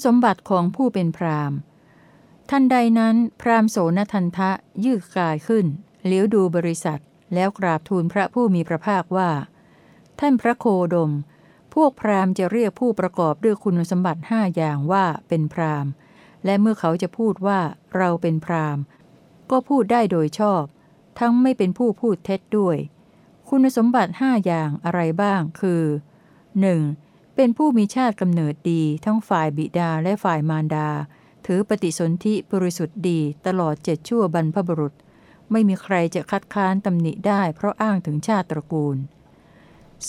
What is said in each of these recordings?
คุณสมบัติของผู้เป็นพรามทันใดนั้น พรามโสนทันทะยืดกายขึ้นเลี้ยวดูบริษัท แล้วกราบทูลพระผู้มีพระภาคว่า ท่านพระโคดม พวกพราหมณ์จะเรียกผู้ประกอบด้วยคุณสมบัติห้าอย่างว่าเป็นพราหมณ์และเมื่อเขาจะพูดว่าเราเป็นพราหมณ์ก็พูดได้โดยชอบ ทั้งไม่เป็นผู้พูดเท็จด้วย คุณสมบัติห้าอย่างอะไรบ้างคือ 1. เป็นผู้มีชาติกำเนิดดีทั้งฝ่ายบิดาและฝ่ายมารดา ถือปฏิสนธิบริสุทธิ์ดีตลอดเจ็ดชั่วบรรพบุรุษ ไม่มีใครจะคัดค้านตำหนิได้เพราะอ้างถึงชาติตระกูล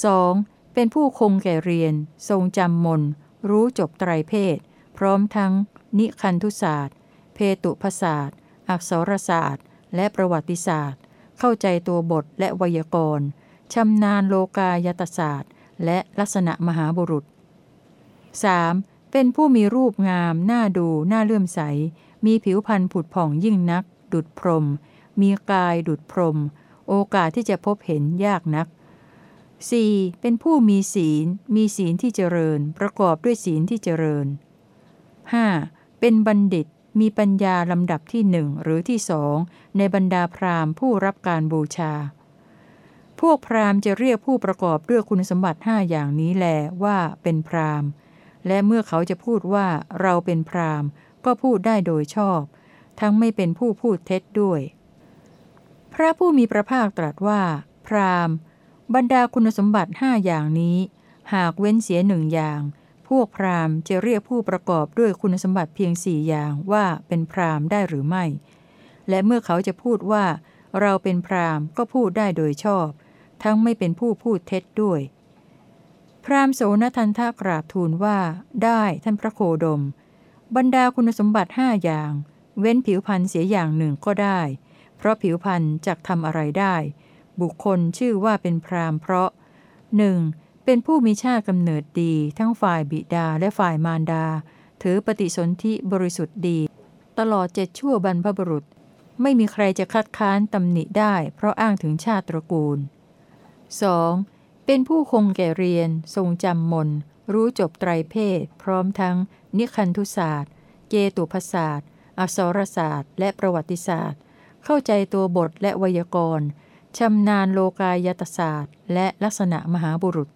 2. เป็นผู้คงแก่เรียน ทรงจำมน รู้จบไตรเพศ พร้อมทั้ง นิคันธุศาสตร์ เพตุพศาสตร์ อักษรศาสตร์ และประวัติศาสตร์ เข้าใจตัวบทและไวยากรณ์ชำนาญโลกายตศาสตร์ และลักษณะมหาบุรุษ 3. เป็นผู้มีรูปงามน่าดูน่าเลื่อมใส มีผิวพรรณผุดผ่องยิ่งนัก ดุดพรม มีกายดุดพรม โอกาสที่จะพบเห็นยากนัก 4. เป็นผู้มีศีล มีศีลที่เจริญ ประกอบด้วยศีลที่เจริญ 5. เป็นบัณฑิต มีปัญญาลำดับที่หนึ่งหรือที่สองในบรรดาพราหมณ์ผู้รับการบูชา พวกพราหมณ์จะเรียกผู้ประกอบด้วยคุณสมบัติห้าอย่างนี้แลว่าเป็นพราหมณ์ และเมื่อเขาจะพูดว่าเราเป็นพราหมณ์ ก็พูดได้โดยชอบ ทั้งไม่เป็นผู้พูดเท็จด้วย พระผู้มีพระภาคตรัสว่า พราหมณ์ บรรดาคุณสมบัติห้าอย่างนี้ หากเว้นเสียหนึ่งอย่าง พวกพราหมณ์จะเรียกผู้ประกอบด้วยคุณสมบัติเพียงสี่อย่างว่าเป็นพราหมณ์ได้หรือไม่ และเมื่อเขาจะพูดว่า เราเป็นพราหมณ์ก็พูดได้โดยชอบ ทั้งไม่เป็นผู้พูดเท็จด้วย พราหมณ์โสนทันทกราบทูลว่า ได้ท่านพระโคดม บรรดาคุณสมบัติห้าอย่าง เว้นผิวพันธ์เสียอย่างหนึ่งก็ได้ เพราะผิวพันธ์จะทำอะไรได้ บุคคลชื่อว่าเป็นพราหมณ์เพราะหนึ่งเป็นผู้มีชาติกำเนิดดี ทั้งฝ่ายบิดาและฝ่ายมารดา ถือปฏิสนธิบริสุทธิ์ดี ตลอดเจ็ดชั่วบรรพบุรุษ ไม่มีใครจะคัดค้านตำหนิได้ เพราะอ้างถึงชาติตระกูล 2. เป็นผู้คงแก่เรียน ทรงจำมน รู้จบไตรเพศ พร้อมทั้ง นิคันธุศาสตร์เกตุพศาสตร์อักษรศาสตร์ และประวัติศาสตร์ เข้าใจตัวบทและไวยากรณ์ชำนาญโลกายตศาสตร์ และลักษณะมหาบุรุษ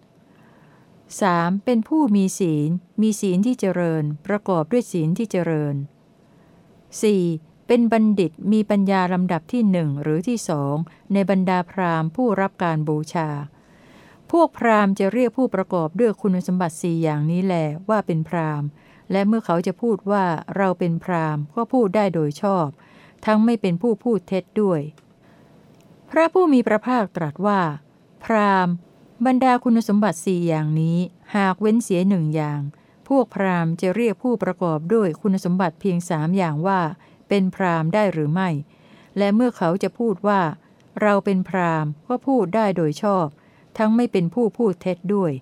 3. เป็นผู้มีศีล มีศีลที่เจริญ ประกอบด้วยศีลที่เจริญ 4. เป็นบัณฑิตมีปัญญาลำดับที่หนึ่งหรือที่สองในบรรดาพราหมณ์ผู้รับการบูชา พวกพราหมณ์จะเรียกผู้ประกอบด้วยคุณสมบัติสี่อย่างนี้แหลว่าเป็นพราหมณ์ และเมื่อเขาจะพูดว่าเราเป็นพราหมณ์ก็พูดได้โดยชอบ ทั้งไม่เป็นผู้พูดเท็จด้วย พระผู้มีพระภาคตรัสว่า พราหมณ์ บรรดาคุณสมบัติสี่อย่างนี้ หากเว้นเสียหนึ่งอย่าง พวกพราหมณ์จะเรียกผู้ประกอบด้วยคุณสมบัติเพียงสามอย่างว่า เป็นพราหมณ์ได้หรือไม่ และเมื่อเขาจะพูดว่า เราเป็นพราหมณ์ก็พูดได้โดยชอบ ทั้งไม่เป็นผู้พูดเท็จด้วย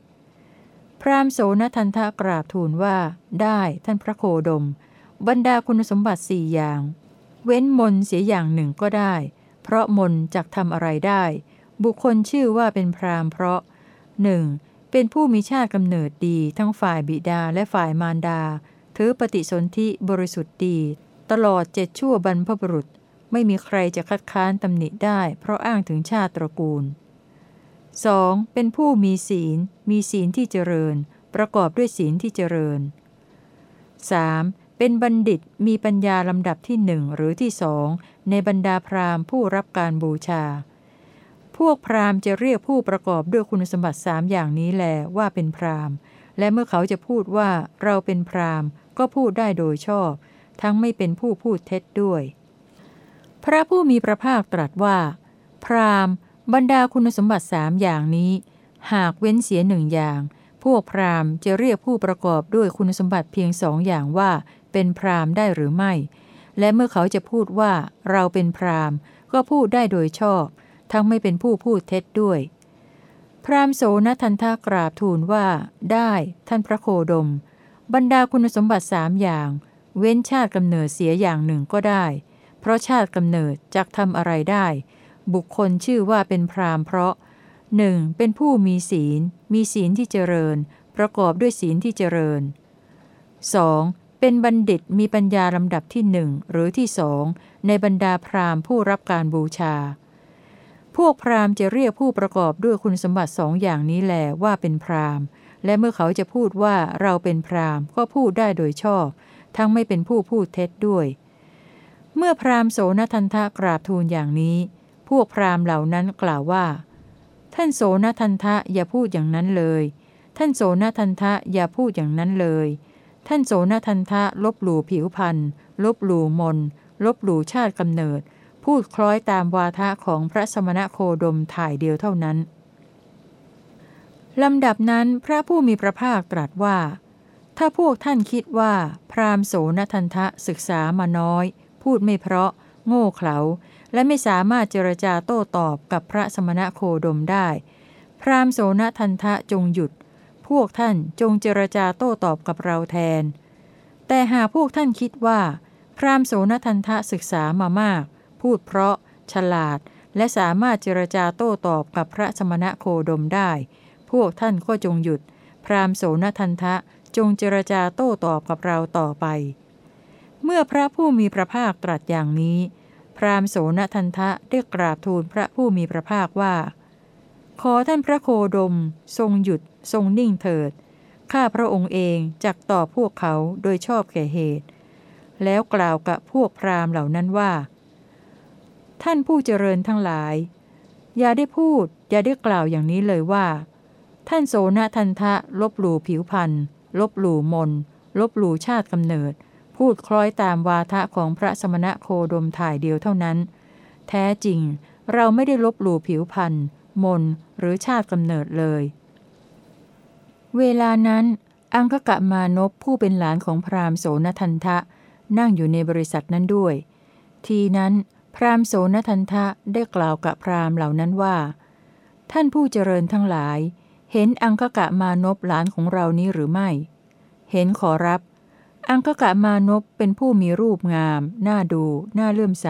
พราหมณ์โสนทันทะกราบทูลว่า ได้ท่านพระโคดม บรรดาคุณสมบัติสี่อย่าง เว้นมนเสียอย่างหนึ่งก็ได้ เพราะมนจักทำอะไรได้ บุคคลชื่อว่าเป็นพราหมณ์เพราะหนึ่งเป็นผู้มีชาติกำเนิดดีทั้งฝ่ายบิดาและฝ่ายมารดา ถือปฏิสนธิบริสุทธิ์ดี ตลอดเจ็ดชั่วบรรพบุรุษ ไม่มีใครจะคัดค้านตำหนิได้ เพราะอ้างถึงชาติตระกูล 2. เป็นผู้มีศีล มีศีลที่เจริญ ประกอบด้วยศีลที่เจริญ 3. เป็นบัณฑิตมีปัญญาลำดับที่หนึ่งหรือที่สองในบรรดาพราหมณ์ผู้รับการบูชา พวกพราหมณ์จะเรียกผู้ประกอบด้วยคุณสมบัติสามอย่างนี้แลว่าเป็นพราหมณ์ และเมื่อเขาจะพูดว่าเราเป็นพราหมณ์ ก็พูดได้โดยชอบ ทั้งไม่เป็นผู้พูดเท็จด้วย พระผู้มีพระภาคตรัสว่า พราหมณ์ บรรดาคุณสมบัติสามอย่างนี้ หากเว้นเสียหนึ่งอย่าง พวกพราหมณ์จะเรียกผู้ประกอบด้วยคุณสมบัติเพียงสองอย่างว่า เป็นพราหมณ์ได้หรือไม่ และเมื่อเขาจะพูดว่าเราเป็นพราหมณ์ ก็พูดได้โดยชอบ ทั้งไม่เป็นผู้พูดเท็จด้วย พราหมณ์โสนทันทากราบทูลว่า ได้ ท่านพระโคดมบรรดาคุณสมบัติสามอย่าง เว้นชาติกำเนิดเสียอย่างหนึ่งก็ได้ เพราะชาติกำเนิดจักทำอะไรได้ บุคคลชื่อว่าเป็นพรามเพราะหนึ่งเป็นผู้มีศีล มีศีลที่เจริญ ประกอบด้วยศีลที่เจริญ 2. เป็นบัณฑิตมีปัญญาลำดับที่หนึ่งหรือที่สองในบรรดาพราหมณ์ผู้รับการบูชา พวกพราหมณ์จะเรียกผู้ประกอบด้วยคุณสมบัติสองอย่างนี้แหลว่าเป็นพราหมณ์ และเมื่อเขาจะพูดว่าเราเป็นพราหมณ์ก็พูดได้โดยชอบ ทั้งไม่เป็นผู้พูดเท็จด้วย เมื่อพราหมณ์โสนทันทะกราบทูลอย่างนี้ พวกพราหมณ์เหล่านั้นกล่าวว่า ท่านโสนทันทะอย่าพูดอย่างนั้นเลย ท่านโสนทันทะอย่าพูดอย่างนั้นเลย ท่านโสนทันทะลบหลู่ผิวพันธ์ลบหลู่มนลบหลู่ชาติกำเนิด พูดคล้อยตามวาทะของพระสมณโคดมถ่ายเดียวเท่านั้นลำดับนั้นพระผู้มีพระภาคตรัสว่า ถ้าพวกท่านคิดว่า พราหมณ์โสนทันทะศึกษามาน้อย พูดไม่เพราะ โง่เขลา และไม่สามารถเจรจาโต้ตอบกับพระสมณะโคดมได้ พราหมณ์โสนทันทะจงหยุด พวกท่านจงเจรจาโต้ตอบกับเราแทน แต่หากพวกท่านคิดว่า พราหมณ์โสนทันทะศึกษามามาก พูดเพราะ ฉลาด และสามารถเจรจาโต้ตอบกับพระสมณะโคดมได้ พวกท่านก็จงหยุด พราหมณ์โสนทันทะ จงเจรจาโต้ตอบกับเราต่อไป เมื่อพระผู้มีพระภาคตรัสอย่างนี้ พราหมณ์โสนทันทะได้กราบทูลพระผู้มีพระภาคว่า ขอท่านพระโคดม ทรงหยุด ทรงนิ่งเถิด ข้าพระองค์เองจักตอบพวกเขาโดยชอบแก่เหตุ แล้วกล่าวกับพวกพราหมณ์เหล่านั้นว่า ท่านผู้เจริญทั้งหลาย อย่าได้พูด อย่าได้กล่าวอย่างนี้เลยว่าท่านโสนทันทะลบหลู่ผิวพันธ์ ลบหลู่มน ลบหลู่ชาติกำเนิด พูดคล้อยตามวาทะของพระสมณะโคดมถ่ายเดียวเท่านั้น แท้จริงเราไม่ได้ลบหลู่ผิวพันธ์มนหรือชาติกำเนิดเลย เวลานั้นอังคกะมานพผู้เป็นหลานของพราหมณ์โสนทันทะ นั่งอยู่ในบริษัทนั้นด้วย ทีนั้นพราหมณ์โสนทันทะได้กล่าวกับพราหมณ์เหล่านั้นว่า ท่านผู้เจริญทั้งหลาย เห็นอังคกะมานพหลานของเรานี้หรือไม่ เห็นขอรับ อังคกะมานพเป็นผู้มีรูปงาม น่าดู น่าเลื่อมใส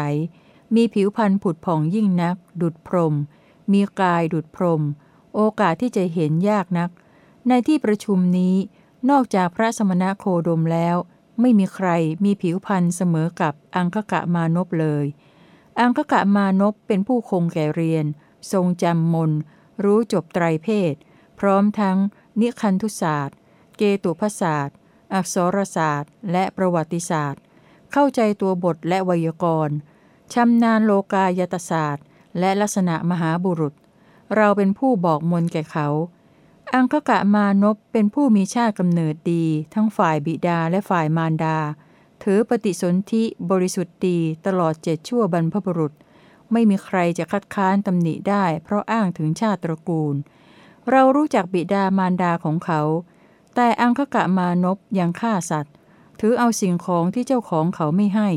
มีผิวพรรณผุดผ่องยิ่งนัก ดุดพรม มีกายดุดพรม โอกาสที่จะเห็นยากนัก ในที่ประชุมนี้ นอกจากพระสมณโคดมแล้ว ไม่มีใครมีผิวพรรณเสมอกับอังคกะมานพเลย อังคกะมานพเป็นผู้คงแก่เรียน ทรงจำมนรู้จบไตรเพศ พร้อมทั้ง นิคันธุศาสตร์ เกตุพศาสตร์ อักษรศาสตร์ และประวัติศาสตร์ เข้าใจตัวบทและไวยากรณ์ชำนาญโลกายตศาสตร์ และลักษณะมหาบุรุษ เราเป็นผู้บอกมนแก่เขา อังคกะมานพเป็นผู้มีชาติกำเนิดดี ทั้งฝ่ายบิดาและฝ่ายมารดา ถือปฏิสนธิบริสุทธิ์ดีตลอดเจ็ดชั่วบรรพบุรุษ ไม่มีใครจะคัดค้านตำหนิได้ เพราะอ้างถึงชาติตระกูล เรารู้จักบิดามารดาของเขา แต่อังคกะมานพยังฆ่าสัตว์ ถือเอาสิ่งของที่เจ้าของเขาไม่ให้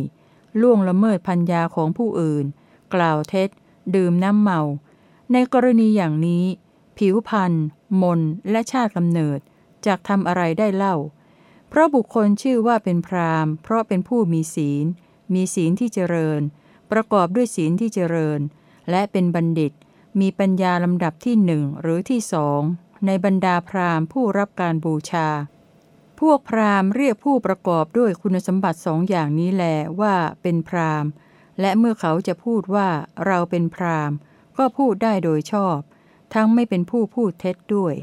ล่วงละเมิดพัญญาของผู้อื่น กล่าวเท็จ ดื่มน้ำเมา ในกรณีอย่างนี้ ผิวพันธ์มน และชาติกำเนิดจากทำอะไรได้เล่า เพราะบุคคลชื่อว่าเป็นพราหมณ์เพราะเป็นผู้มีศีล มีศีลที่เจริญ ประกอบด้วยศีลที่เจริญ และเป็นบัณฑิต มีปัญญาลำดับที่หนึ่งหรือที่สองในบรรดาพราหมณ์ผู้รับการบูชา พวกพราหมณ์เรียกผู้ประกอบด้วยคุณสมบัติสองอย่างนี้แลว่าเป็นพราหมณ์ และเมื่อเขาจะพูดว่าเราเป็นพราหมณ์ ก็พูดได้โดยชอบ ทั้งไม่เป็นผู้พูดเท็จด้วย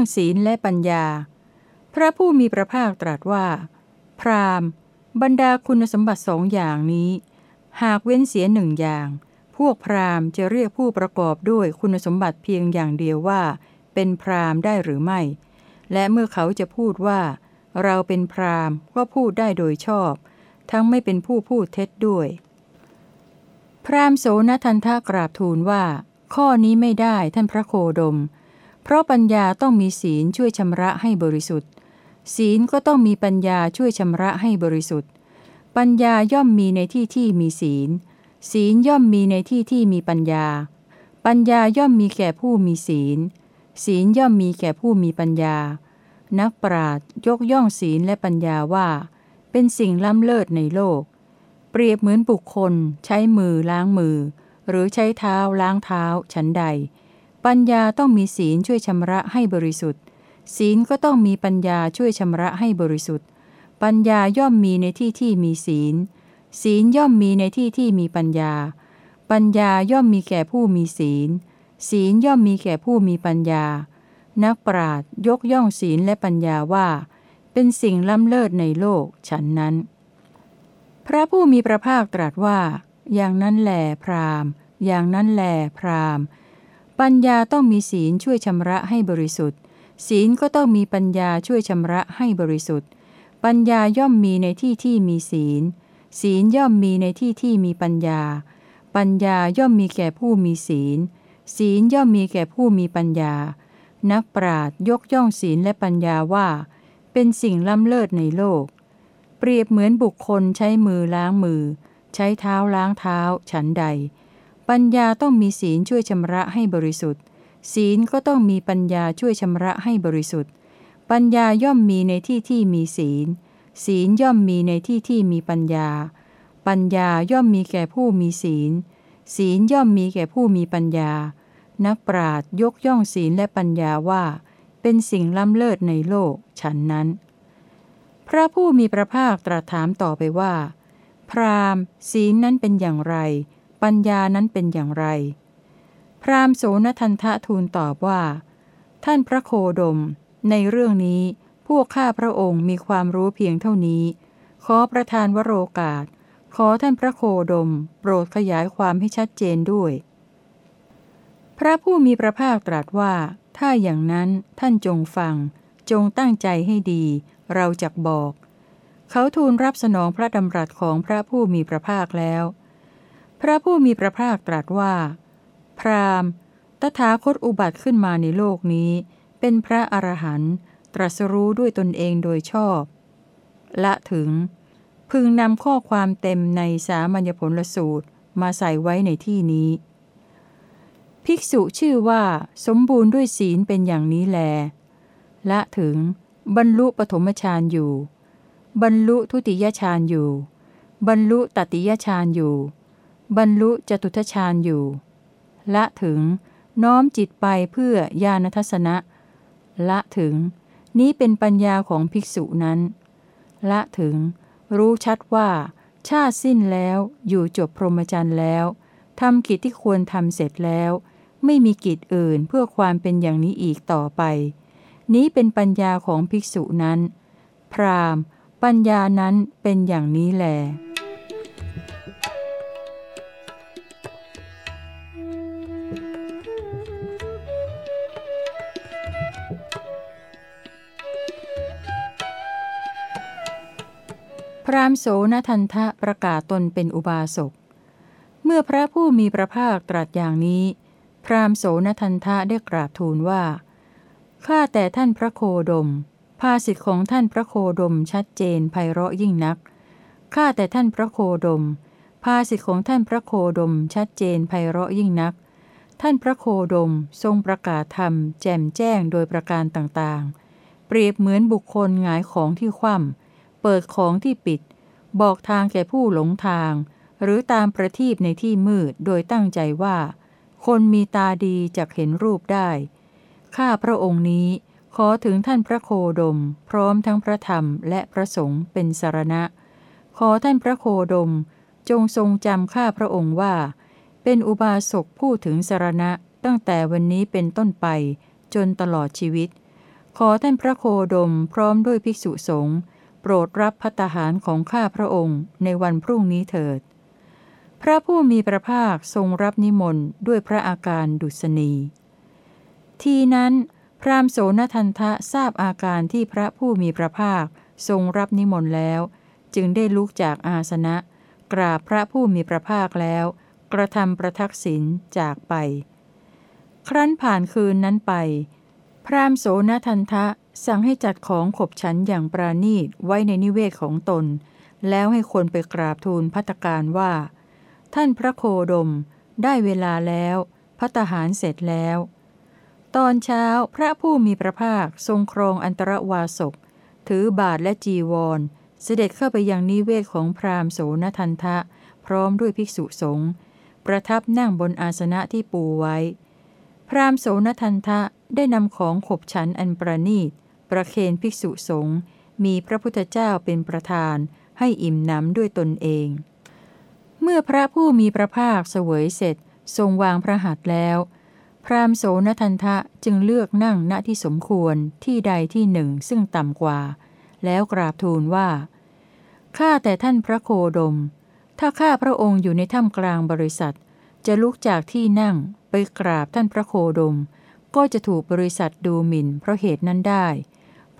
รื่องศีลและปัญญา พระผู้มีพระภาคตรัสว่า พราหมณ์บรรดาคุณสมบัติสองอย่างนี้ หากเว้นเสียหนึ่งอย่าง พวกพราหมณ์จะเรียกผู้ประกอบด้วยคุณสมบัติเพียงอย่างเดียวว่า เป็นพราหมณ์ได้หรือไม่ และเมื่อเขาจะพูดว่า เราเป็นพราหมณ์ก็พูดได้โดยชอบ ทั้งไม่เป็นผู้พูดเท็จด้วย พราหมณ์โสนทันทากราบทูลว่า ข้อนี้ไม่ได้ท่านพระโคดม ราะปัญญาต้องมีศีลช่วยชำระให้บริสุทธิ์ ศีลก็ต้องมีปัญญาช่วยชำระให้บริสุทธิ์ ปัญญาย่อมมีในที่ที่มีศีล ศีลย่อมมีในที่ที่มีปัญญา ปัญญาย่อมมีแก่ผู้มีศีล ศีลย่อมมีแก่ผู้มีปัญญา นักปราชญ์ยกย่องศีลและปัญญาว่า เป็นสิ่งล้ำเลิศในโลก เปรียบเหมือนบุคคล ใช้มือล้างมือ หรือใช้เท้าล้างเท้าฉันใด ปัญญาต้องมีศีลช่วยชำระให้บริสุทธิ์ ศีลก็ต้องมีปัญญาช่วยชำระให้บริสุทธิ์ ปัญญาย่อมมีในที่ที่มีศีล ศีลย่อมมีในที่ที่มีปัญญา ปัญญาย่อมมีแก่ผู้มีศีล ศีลย่อมมีแก่ผู้มีปัญญา นักปราดยกย่องศีลและปัญญาว่า เป็นสิ่งล้ำเลิศในโลกฉันนั้น พระผู้มีพระภาคตรัสว่า อย่างนั้นแหลพรามอย่างนั้นแหลพราหมณ์ ปัญญาต้องมีศีลช่วยชำระให้บริสุทธิ์ ศีลก็ต้องมีปัญญาช่วยชำระให้บริสุทธิ์ ปัญญาย่อมมีในที่ที่มีศีล ศีลย่อมมีในที่ที่มีปัญญา ปัญญาย่อมมีแก่ผู้มีศีล ศีลย่อมมีแก่ผู้มีปัญญา นักปราดยกย่องศีลและปัญญาว่า เป็นสิ่งล้ำเลิศในโลก เปรียบเหมือนบุคคลใช้มือล้างมือ ใช้เท้าล้างเท้าฉันใด ปัญญาต้องมีศีลช่วยชำระให้บริสุทธิ์ ศีลก็ต้องมีปัญญาช่วยชำระให้บริสุทธิ์ ปัญญาย่อมมีในที่ที่มีศีล ศีลย่อมมีในที่ที่มีปัญญา ปัญญาย่อมมีแก่ผู้มีศีล ศีลย่อมมีแก่ผู้มีปัญญา นักปราดยกย่องศีลและปัญญาว่า เป็นสิ่งล้ำเลิศในโลกฉันนั้น พระผู้มีพระภาคตรัสถามต่อไปว่า พราหมณ์ ศีลนั้นเป็นอย่างไร ปัญญานั้นเป็นอย่างไร พราหมณ์โสนทันทะทูลตอบว่า ท่านพระโคดม ในเรื่องนี้พวกข้าพระองค์มีความรู้เพียงเท่านี้ ขอประทานวโรกาส ขอท่านพระโคดม โปรดขยายความให้ชัดเจนด้วย พระผู้มีพระภาคตรัสว่า ถ้าอย่างนั้นท่านจงฟัง จงตั้งใจให้ดี เราจักบอก เขาทูลรับสนองพระดำรัสของพระผู้มีพระภาคแล้ว พระผู้มีพระภาคตรัสว่า พราหมณ์ ตถาคตอุบัติขึ้นมาในโลกนี้ เป็นพระอรหันต์ตรัสรู้ด้วยตนเองโดยชอบ ละถึง พึงนำข้อความเต็มในสามัญญผลสูตรมาใส่ไว้ในที่นี้ ภิกษุชื่อว่าสมบูรณ์ด้วยศีลเป็นอย่างนี้แล ละถึง บรรลุปฐมฌานอยู่ บรรลุทุติยฌานอยู่ บรรลุตติยฌานอยู่ บรรลุจตุทฌานอยู่ ละถึงน้อมจิตไปเพื่อญาณทัศนะ ละถึง นี้เป็นปัญญาของภิกษุนั้น ละถึง รู้ชัดว่า ชาติสิ้นแล้วอยู่จบพรหมจรรย์แล้วทำกิจที่ควรทำเสร็จแล้ว ไม่มีกิจอื่นเพื่อความเป็นอย่างนี้อีกต่อไป นี้เป็นปัญญาของภิกษุนั้น พรามปัญญานั้นเป็นอย่างนี้แลพามโสนทันทะประกาศตนเป็นอุบาสก เมื่อพระผู้มีพระภาคตรัสอย่างนี้ พรามโสนทันทะได้กราบทูลว่า ข้าแต่ท่านพระโคดม ภาสิทธิของท่านพระโคดมชัดเจนไพเราะยิ่งนัก ข้าแต่ท่านพระโคดม ภาสิทธิของท่านพระโคดมชัดเจนไพเราะยิ่งนัก ท่านพระโคดมทรงประกาศธรรม แจ่มแจ้งโดยประการต่างๆ เปรียบเหมือนบุคคลหงายของที่คว่ำเปิดของที่ปิด บอกทางแก่ผู้หลงทาง หรือตามประทีปในที่มืดโดยตั้งใจว่า คนมีตาดีจะเห็นรูปได้ ข้าพระองค์นี้ขอถึงท่านพระโคดม พร้อมทั้งพระธรรมและพระสงฆ์เป็นสารณะ ขอท่านพระโคดม จงทรงจำข้าพระองค์ว่า เป็นอุบาสกผู้ถึงสารณะตั้งแต่วันนี้เป็นต้นไปจนตลอดชีวิต ขอท่านพระโคดมพร้อมด้วยภิกษุสงฆ์ โปรดรับพัตหารของข้าพระองค์ในวันพรุ่งนี้เถิด พระผู้มีพระภาคทรงรับนิมนต์ด้วยพระอาการดุษณี ทีนั้น พราหมณ์โสนทันทะทราบอาการที่พระผู้มีพระภาคทรงรับนิมนต์แล้ว จึงได้ลุกจากอาสนะ กราบพระผู้มีพระภาคแล้ว กระทำประทักษิณจากไป ครั้นผ่านคืนนั้นไป พราหมณ์โสนทันทะ สั่งให้จัดของขบฉันอย่างปราณีตไว้ในนิเวศของตน แล้วให้คนไปกราบทูลพัตการว่า ท่านพระโคดม ได้เวลาแล้วพัตหารเสร็จแล้ว ตอนเช้าพระผู้มีพระภาคทรงครองอันตรวาสก ถือบาทและจีวร เสด็จเข้าไปยังนิเวศของพราหมณ์โสนทันทะ พร้อมด้วยภิกษุสงฆ์ประทับนั่งบนอาสนะที่ปูไว้ พราหมณ์โสนทันทะได้นำของขบฉันอันประนีต ประเคนภิกษุสงฆ์มีพระพุทธเจ้าเป็นประธานให้อิ่มน้ำด้วยตนเอง เมื่อพระผู้มีพระภาคเสวยเสร็จ ทรงวางพระหัตถ์แล้ว พราหมณ์โสนทันทะจึงเลือกนั่งณที่สมควรที่ใดที่หนึ่งซึ่งต่ำกว่า แล้วกราบทูลว่า ข้าแต่ท่านพระโคดม ถ้าข้าพระองค์อยู่ในถ้ำกลางบริษัท จะลุกจากที่นั่งไปกราบท่านพระโคดม ก็จะถูกบริษัทดูหมิ่นเพราะเหตุนั้นได้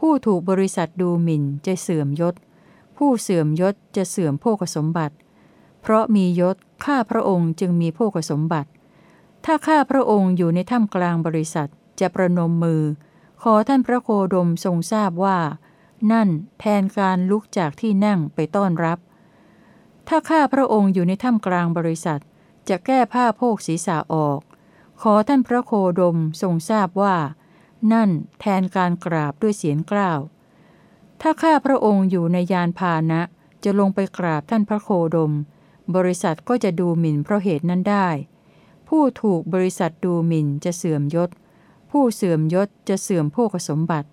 ผู้ถูกบริษัทดูหมิ่นจะเสื่อมยศ ผู้เสื่อมยศจะเสื่อมโภคสมบัติ เพราะมียศข้าพระองค์จึงมีโภคสมบัติ ถ้าข้าพระองค์อยู่ในถ้ำกลางบริษัทจะประนมมือ ขอท่านพระโคดมทรงทราบว่า นั่นแทนการลุกจากที่นั่งไปต้อนรับ ถ้าข้าพระองค์อยู่ในถ้ำกลางบริษัท จะแก้ผ้าโพกศีรษะออก ขอท่านพระโคดมทรงทราบว่า นั่นแทนการกราบด้วยเสียงกล้าว ถ้าข้าพระองค์อยู่ในยานพาหนะ จะลงไปกราบท่านพระโคดม บริษัทก็จะดูหมิ่นเพราะเหตุนั้นได้ ผู้ถูกบริษัทดูหมิ่นจะเสื่อมยศ ผู้เสื่อมยศจะเสื่อมโภคสมบัติ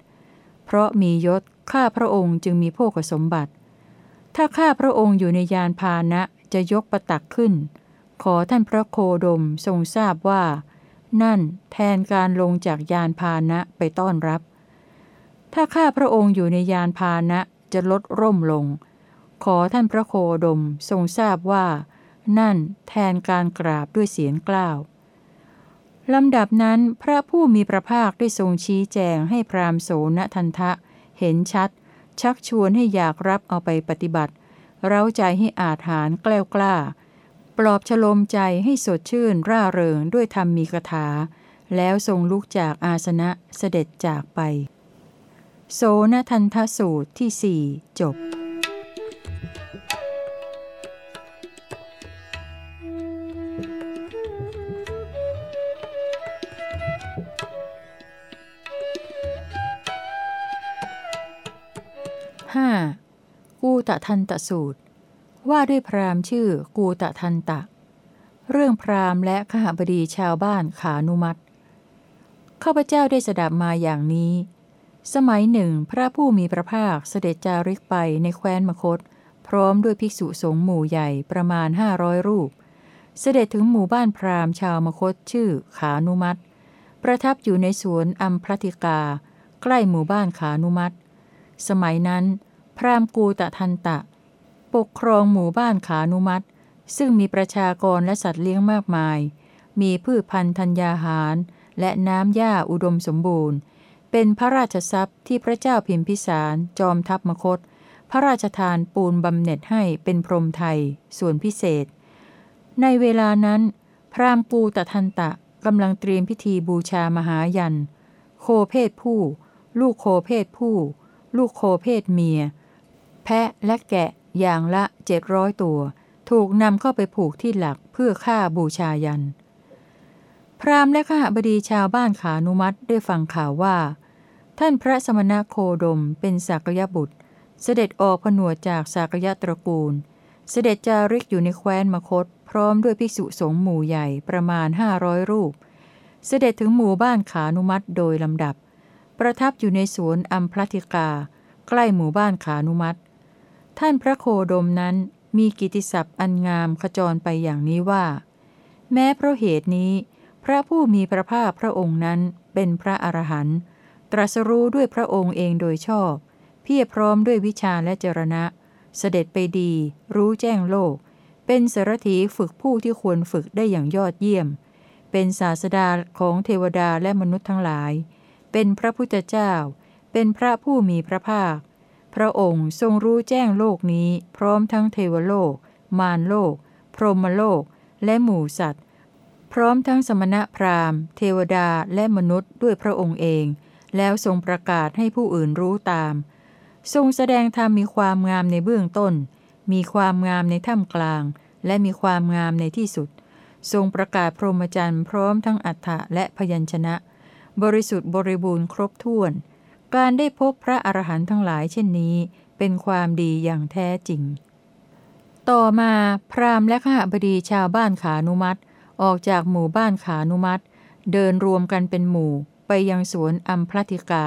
เพราะมียศข้าพระองค์จึงมีโภคสมบัติ ถ้าข้าพระองค์อยู่ในยานพาหนะจะยกประตักขึ้น ขอท่านพระโคดมทรงทราบว่า นั่นแทนการลงจากยานพาหนะไปต้อนรับ ถ้าข้าพระองค์อยู่ในยานพาหนะจะลดร่มลง ขอท่านพระโคดมทรงทราบว่า นั่นแทนการกราบด้วยเสียงกล้าวลำดับนั้นพระผู้มีพระภาคได้ทรงชี้แจงให้พราหมณ์โสนทันทะ เห็นชัด ชักชวนให้อยากรับเอาไปปฏิบัติ เร้าใจให้อาถรรแกล้วกล้า ปลอบฉโลมใจให้สดชื่นร่าเริงด้วยธรรมมีคาถา แล้วทรงลุกจากอาสนะเสด็จจากไป โสนทันทสูตรที่สี่จบ 5. กูตะทันตสูตร ว่าด้วยพราหมณ์ชื่อกูตะทันตะ เรื่องพราหมณ์และขหบดีชาวบ้านขานุมัตข้าพเจ้าได้สดับมาอย่างนี้ สมัยหนึ่งพระผู้มีพระภาคเสด็จจาริกไปในแคว้นมคต พร้อมด้วยภิกษุสงฆ์หมู่ใหญ่ประมาณห้าร้อยรูป เสด็จถึงหมู่บ้านพราหมณ์ชาวมคตชื่อขานุมัตประทับอยู่ในสวนอัมพลติกา ใกล้หมู่บ้านขานุมัตสมัยนั้น พราหมณ์กูตะทันตะ ปกครองหมู่บ้านขานุมัตซึ่งมีประชากรและสัตว์เลี้ยงมากมาย มีพืชพันธุ์ธัญญาหาร และน้ำหญ้าอุดมสมบูรณ์ เป็นพระราชทรัพย์ที่พระเจ้าพิมพิสารจอมทัพมคต พระราชทานปูนบำเหน็จให้เป็นพรมไทย ส่วนพิเศษ ในเวลานั้น พราหมณ์กูตะทันตะกำลังเตรียมพิธีบูชามหายัน โคเพศผู้ ลูกโคเพศผู้ ลูกโคเพศเมีย แพะและแกะ อย่างละเจ็ดร้อยตัว ถูกนำเข้าไปผูกที่หลักเพื่อฆ่าบูชายัน พราหมณ์และข้าบดีชาวบ้านขานุมัติได้ฟังข่าวว่า ท่านพระสมณโคดมเป็นสักยบุตร เสด็จออกผนวดจากสักยตระกูล เสด็จจาริกอยู่ในแคว้นมคต พร้อมด้วยภิกษุสงฆ์หมู่ใหญ่ประมาณห้าร้อยรูป เสด็จถึงหมู่บ้านขานุมัติโดยลำดับ ประทับอยู่ในสวนอัมพลติกา ใกล้หมู่บ้านขานุมัติ ท่านพระโคดมนั้นมีกิติศัพท์อันงามขจรไปอย่างนี้ว่า แม้เพราะเหตุนี้ พระผู้มีพระภาคพระองค์นั้นเป็นพระอรหันต์ตรัสรู้ด้วยพระองค์เองโดยชอบ เพียรพร้อมด้วยวิชาและจรณะ เสด็จไปดี รู้แจ้งโลก เป็นสารถีฝึกผู้ที่ควรฝึกได้อย่างยอดเยี่ยม เป็นศาสดาของเทวดาและมนุษย์ทั้งหลาย เป็นพระพุทธเจ้า เป็นพระผู้มีพระภาค พระองค์ทรงรู้แจ้งโลกนี้พร้อมทั้งเทวโลก มารโลก พรหมโลก และหมู่สัตว์ พร้อมทั้งสมณะพราหมณ์ เทวดาและมนุษย์ด้วยพระองค์เอง แล้วทรงประกาศให้ผู้อื่นรู้ตาม ทรงแสดงธรรมมีความงามในเบื้องต้น มีความงามในท่ามกลาง และมีความงามในที่สุด ทรงประกาศพรหมจรรย์พร้อมทั้งอัฏฐะและพยัญชนะ บริสุทธิ์บริบูรณ์ครบถ้วน การได้พบพระอรหันต์ทั้งหลายเช่นนี้ เป็นความดีอย่างแท้จริง ต่อมาพราหมณ์และข้าบดีชาวบ้านขานุมัตออกจากหมู่บ้านขานุมัตเดินรวมกันเป็นหมู่ไปยังสวนอัมพลติกา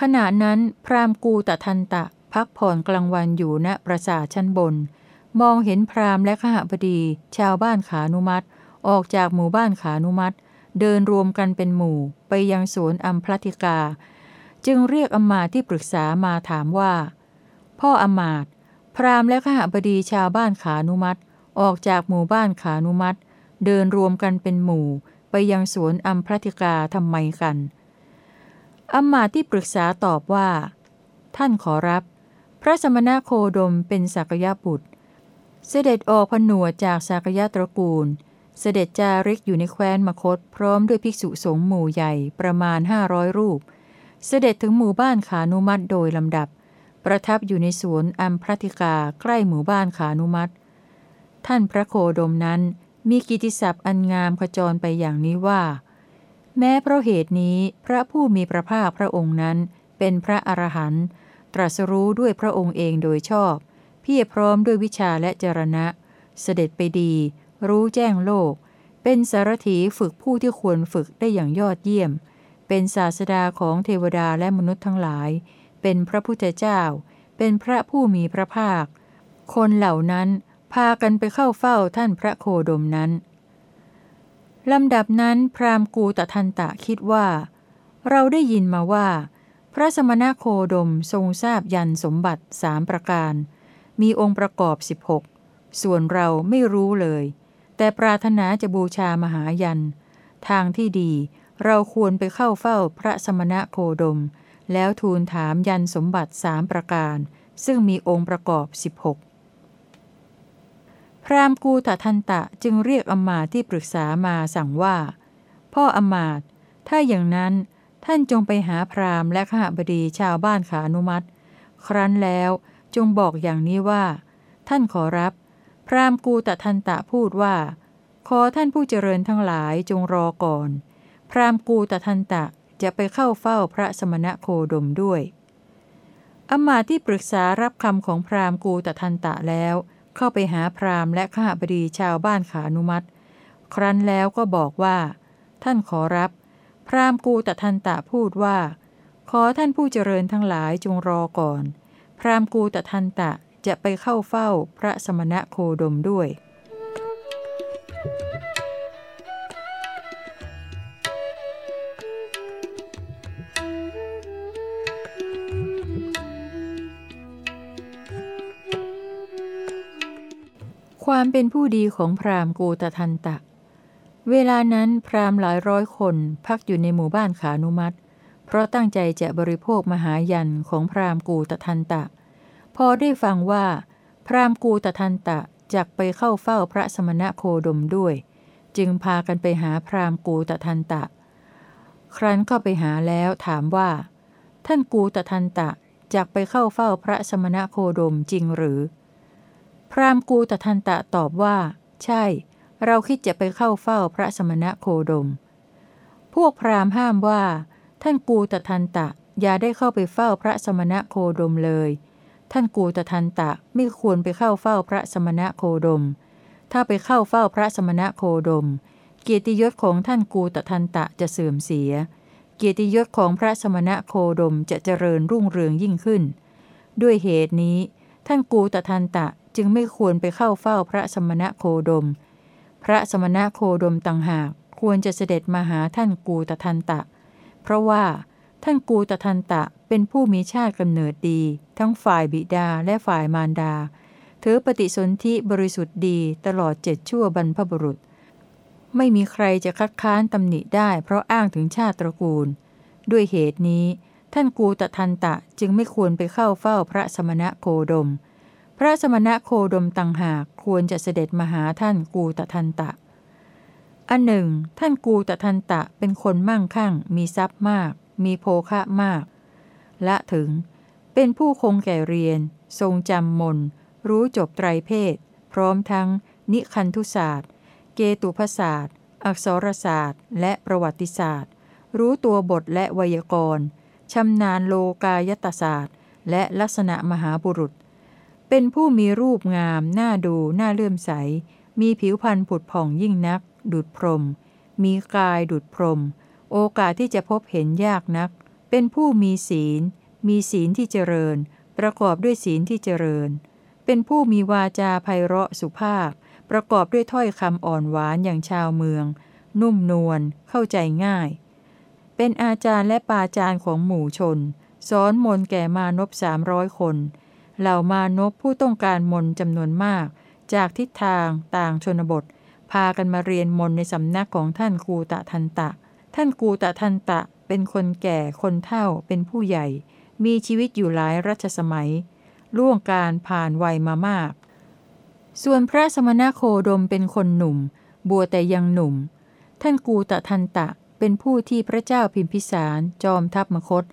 ขณะนั้นพราหมณ์กูตะทันตะพักผ่อนกลางวันอยู่ณปราสาทชั้นบน มองเห็นพราหมณ์และข้าบดี ชาวบ้านขานุมัตออกจากหมู่บ้านขานุมัตเดินรวมกันเป็นหมู่ ไปยังสวนอัมพลติกา จึงเรียกอมาตย์ที่ปรึกษามาถามว่า พ่ออมาตย์พราหมณ์และข้าบดีชาวบ้านขานุมัตออกจากหมู่บ้านขานุมัตเดินรวมกันเป็นหมู่ ไปยังสวนอัมพลติกาทำไมกันอมาตย์ที่ปรึกษาตอบว่า ท่านขอรับ พระสมณโคดมเป็นสักยะบุตร เสด็จออกผนวดจากสักยะตระกูล เสด็จจาริกอยู่ในแคว้นมคต พร้อมด้วยภิกษุสงฆ์หมู่ใหญ่ประมาณห้าร้อยรูป เสด็จถึงหมู่บ้านขานุมัตโดยลำดับ ประทับอยู่ในสวนอัมพรติกาใกล้หมู่บ้านขานุมัตท่านพระโคดมนั้นมีกิติศัพท์อันงามขจรไปอย่างนี้ว่า แม้เพราะเหตุนี้พระผู้มีพระภาคพระองค์นั้น เป็นพระอรหันต์ตรัสรู้ด้วยพระองค์เองโดยชอบ เพียรพร้อมด้วยวิชาและจรณะ เสด็จไปดี รู้แจ้งโลก เป็นสารถีฝึกผู้ที่ควรฝึกได้อย่างยอดเยี่ยม เป็นศาสดาของเทวดาและมนุษย์ทั้งหลาย เป็นพระพุทธเจ้า เป็นพระผู้มีพระภาค คนเหล่านั้นพากันไปเข้าเฝ้าท่านพระโคดมนั้น ลำดับนั้นพราหมณ์กูตทันตะคิดว่า เราได้ยินมาว่า พระสมณโคดมทรงทราบยันสมบัติสามประการ มีองค์ประกอบ 16 ส่วนเราไม่รู้เลย แต่ปรารถนาจะบูชามหายัน ทางที่ดี เราควรไปเข้าเฝ้าพระสมณะโคดม แล้วทูลถามยันสมบัติสามประการ ซึ่งมีองค์ประกอบ 16 พรามกูตทันตะจึงเรียกอมาตย์ที่ปรึกษามาสั่งว่า พ่ออมาตย์ถ้าอย่างนั้นท่านจงไปหาพรามและข้าบดีชาวบ้านขานุมัติ ครั้นแล้วจงบอกอย่างนี้ว่า ท่านขอรับ พรามกูตทันตะพูดว่า ขอท่านผู้เจริญทั้งหลายจงรอก่อน พราหมณ์กูตทันตะจะไปเข้าเฝ้าพระสมณโคดมด้วยอมาตย์ที่ปรึกษารับคำของพราหมณ์กูตทันตะแล้ว เข้าไปหาพราหมณ์และข้าบดีชาวบ้านขานุมัติ ครั้นแล้วก็บอกว่า ท่านขอรับ พราหมณ์กูตทันตะพูดว่า ขอท่านผู้เจริญทั้งหลายจงรอก่อน พราหมณ์กูตทันตะจะไปเข้าเฝ้าพระสมณะโคดมด้วย ความเป็นผู้ดีของพราหมณ์กูตทันตะ เวลานั้นพราหมณ์หลายร้อยคนพักอยู่ในหมู่บ้านขานุมัตเพราะตั้งใจจะบริโภคมหายันของพราหมณ์กูตทันตะ พอได้ฟังว่า พราหมณ์กูตทันตะจักไปเข้าเฝ้าพระสมณะโคดมด้วย จึงพากันไปหาพราหมณ์กูตทันตะ ครั้นก็ไปหาแล้วถามว่า ท่านกูตทันตะจักไปเข้าเฝ้าพระสมณะโคดมจริงหรือ พราหมณ์กูตทันตะตอบว่า ใช่ เราคิดจะไปเข้าเฝ้าพระสมณะโคดม พวกพราหมณ์ห้ามว่า ท่านกูตทันตะอย่าได้เข้าไปเฝ้าพระสมณะโคดมเลย ท่านกูตทันตะไม่ควรไปเข้าเฝ้าพระสมณะโคดม ถ้าไปเข้าเฝ้าพระสมณะโคดม เกียรติยศของท่านกูตทันตะจะเสื่อมเสีย เกียรติยศของพระสมณะโคดมจะเจริญรุ่งเรืองยิ่งขึ้น ด้วยเหตุนี้ ท่านกูตทันตะ จึงไม่ควรไปเข้าเฝ้าพระสมณะโคดม พระสมณะโคดมต่างหากควรจะเสด็จมาหาท่านกูตทันตะ เพราะว่าท่านกูตทันตะเป็นผู้มีชาติกำเนิดดี ทั้งฝ่ายบิดาและฝ่ายมารดา ถือปฏิสนธิบริสุทธิ์ดีตลอดเจ็ดชั่วบรรพบุรุษ ไม่มีใครจะคัดค้านตำหนิได้เพราะอ้างถึงชาติตระกูล ด้วยเหตุนี้ ท่านกูตทันตะจึงไม่ควรไปเข้าเฝ้าพระสมณะโคดม พระสมณะโคดมตังหากควรจะเสด็จมาหาท่านกูตทันตะ อันหนึ่ง ท่านกูตทันตะเป็นคนมั่งคั่ง มีทรัพย์มาก มีโภคะมาก และถึง เป็นผู้คงแก่เรียน ทรงจำมน รู้จบไตรเพศ พร้อมทั้ง นิคันธุศาสตร์ เกตุพศาสตร์ อักษรศาสตร์ และประวัติศาสตร์ รู้ตัวบทและไวยากรณ์ชำนาญโลกายตศาสตร์ และลักษณะมหาบุรุษ เป็นผู้มีรูปงามน่าดูน่าเลื่อมใส มีผิวพรรณผุดผ่องยิ่งนัก ดุดพรม มีกายดุดพรม โอกาสที่จะพบเห็นยากนัก เป็นผู้มีศีล มีศีลที่เจริญ ประกอบด้วยศีลที่เจริญ เป็นผู้มีวาจาไพเราะสุภาพ ประกอบด้วยถ้อยคำอ่อนหวานอย่างชาวเมือง นุ่มนวลเข้าใจง่าย เป็นอาจารย์และปาจารย์ของหมู่ชน สอนมนแก่มานพสามร้อยคน เหล่ามานพผู้ต้องการมนจำนวนมาก จากทิศทางต่างชนบท พากันมาเรียนมนในสำนักของท่านกูตะทันตะ ท่านกูตะทันตะเป็นคนแก่คนเฒ่าเป็นผู้ใหญ่ มีชีวิตอยู่หลายรัชสมัย ล่วงการผ่านวัยมามาก ส่วนพระสมณโคดมเป็นคนหนุ่ม บัวแต่ยังหนุ่ม ท่านกูตะทันตะเป็นผู้ที่พระเจ้าพิมพิสารจอมทัพมคต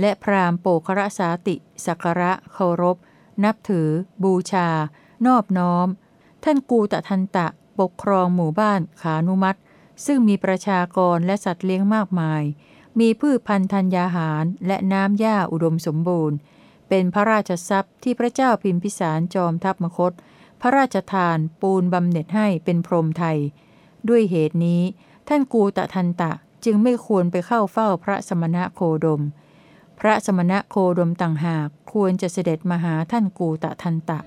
และพราหมณ์โปครสาติสักระเคารพ นับถือ บูชา นอบน้อม ท่านกูตะทันตะ ปกครองหมู่บ้านขานุมัตซึ่งมีประชากรและสัตว์เลี้ยงมากมาย มีพืชพันธุ์ธัญญาหารและน้ำหญ้าอุดมสมบูรณ์ เป็นพระราชทรัพย์ที่พระเจ้าพิมพิสารจอมทัพมคต พระราชทานปูนบำเหน็จให้เป็นพรมไทย ด้วยเหตุนี้ ท่านกูตะทันตะจึงไม่ควรไปเข้าเฝ้าพระสมณะโคดม พระสมณะโคดมต่างหากควรจะเสด็จมาหาท่านกูตะทันตะ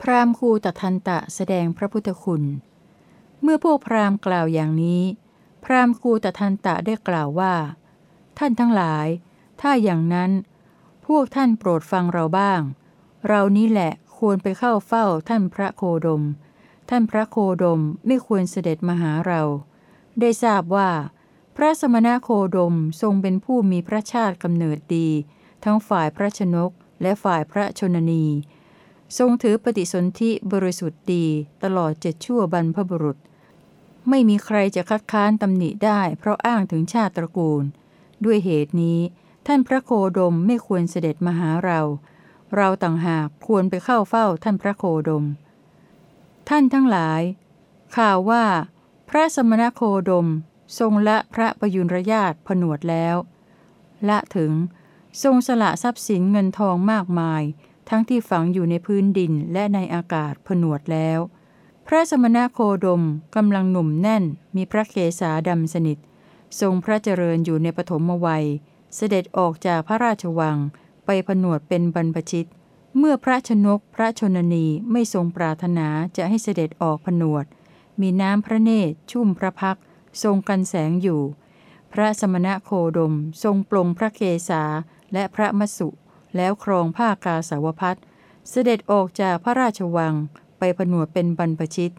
พราหมณ์คูตทันตะแสดงพระพุทธคุณ เมื่อพวกพราหมณ์กล่าวอย่างนี้ พราหมณ์คูตทันตะได้กล่าวว่า ท่านทั้งหลาย ถ้าอย่างนั้น พวกท่านโปรดฟังเราบ้าง เรานี้แหละควรไปเข้าเฝ้าท่านพระโคดม ท่านพระโคดมไม่ควรเสด็จมาหาเรา ได้ทราบว่า พระสมณโคดมทรงเป็นผู้มีพระชาติกำเนิดดี ทั้งฝ่ายพระชนกและฝ่ายพระชนนี ทรงถือปฏิสนธิบริสุทธิ์ดีตลอดเจ็ดชั่วบรรพบุรุษ ไม่มีใครจะคัดค้านตำหนิได้ เพราะอ้างถึงชาติตระกูล ด้วยเหตุนี้ ท่านพระโคดมไม่ควรเสด็จมาหาเรา เราต่างหากควรไปเข้าเฝ้าท่านพระโคดม ท่านทั้งหลาย ข่าวว่า พระสมณโคดม ทรงละพระประยุรญาตผนวดแล้ว ละถึงทรงสละทรัพย์สินเงินทองมากมาย ทั้งที่ฝังอยู่ในพื้นดินและในอากาศผนวดแล้ว พระสมณโคดมกำลังหนุ่มแน่น มีพระเกศาดำสนิท ทรงพระเจริญอยู่ในปฐมวัย เสด็จออกจากพระราชวังไปผนวดเป็นบรรพชิต เมื่อพระชนกพระชนนีไม่ทรงปรารถนาจะให้เสด็จออกผนวด มีน้ำพระเนตรชุ่มพระพัก ทรงกันแสงอยู่ พระสมณโคดมทรงปลงพระเกศาและพระมสุ แล้วครองผ้ากาสาวพัดเสด็จออกจากพระราชวัง ไปผนวดเป็นบรรพชิต